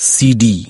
cd